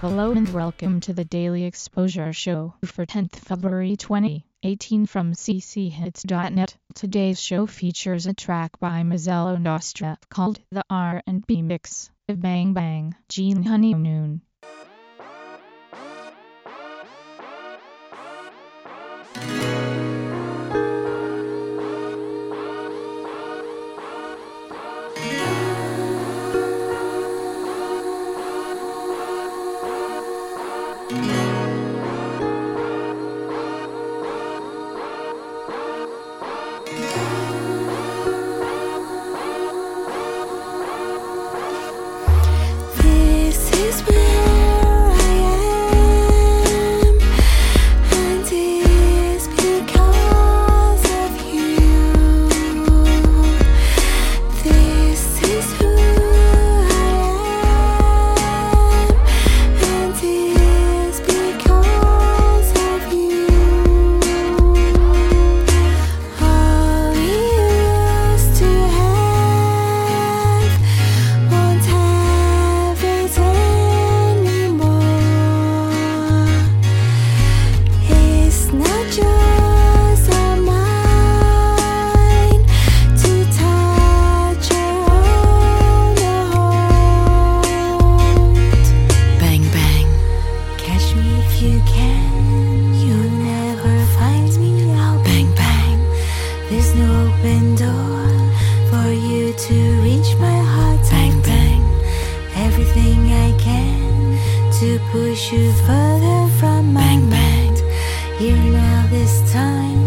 Hello and welcome to the Daily Exposure Show for 10th February 2018 from cchits.net. Today's show features a track by Mazzello Nostra called The R&B Mix of Bang Bang Gene Honeymoon. Push you further from my mind. Here now, this time,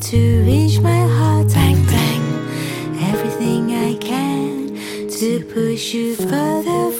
to reach my heart. Bang bang. Everything I can to push you further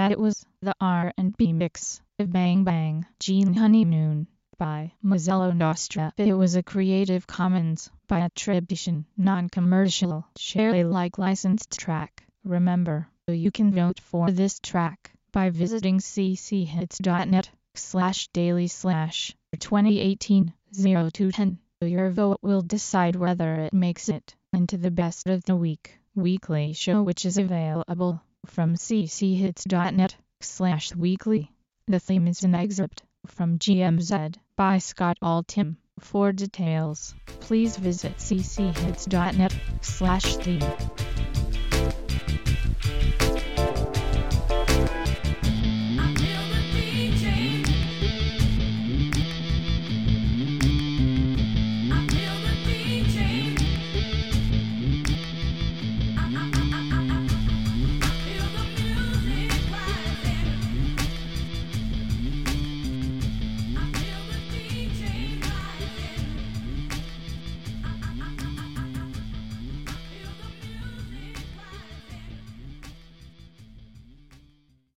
bang. it was the R&B mix of Bang Bang Gene Honeymoon by Mazzello Nostra. It was a Creative Commons by attribution, non-commercial, share Alike licensed track. Remember, you can vote for this track by visiting cchits.net slash daily slash 2018 0210. Your vote will decide whether it makes it into the best of the week weekly show which is available from cchits.net slash weekly. The theme is an excerpt from GMZ by Scott Altham. For details, please visit cchits.net slash theme.